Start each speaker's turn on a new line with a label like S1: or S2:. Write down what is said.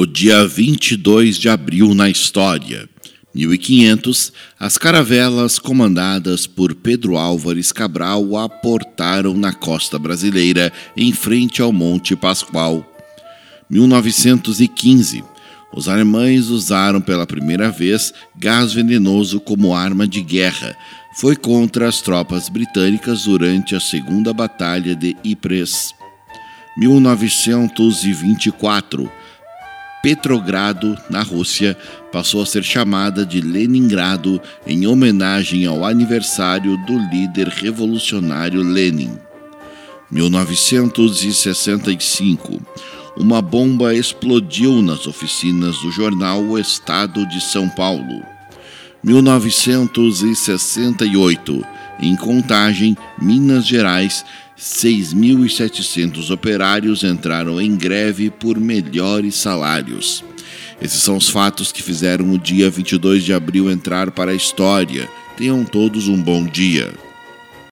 S1: O dia 22 de abril na história. 1500, as caravelas comandadas por Pedro Álvares Cabral aportaram na costa brasileira, em frente ao Monte Pascoal. 1915, os alemães usaram pela primeira vez gás venenoso como arma de guerra. Foi contra as tropas britânicas durante a Segunda Batalha de Ypres. 1924, Petrogrado, na Rússia, passou a ser chamada de Leningrado em homenagem ao aniversário do líder revolucionário Lenin. 1965. Uma bomba explodiu nas oficinas do jornal O Estado de São Paulo. 1968. Em Contagem, Minas Gerais, 6.700 operários entraram em greve por melhores salários. Esses são os fatos que fizeram o dia 22 de abril entrar para a história. Tenham todos um bom dia.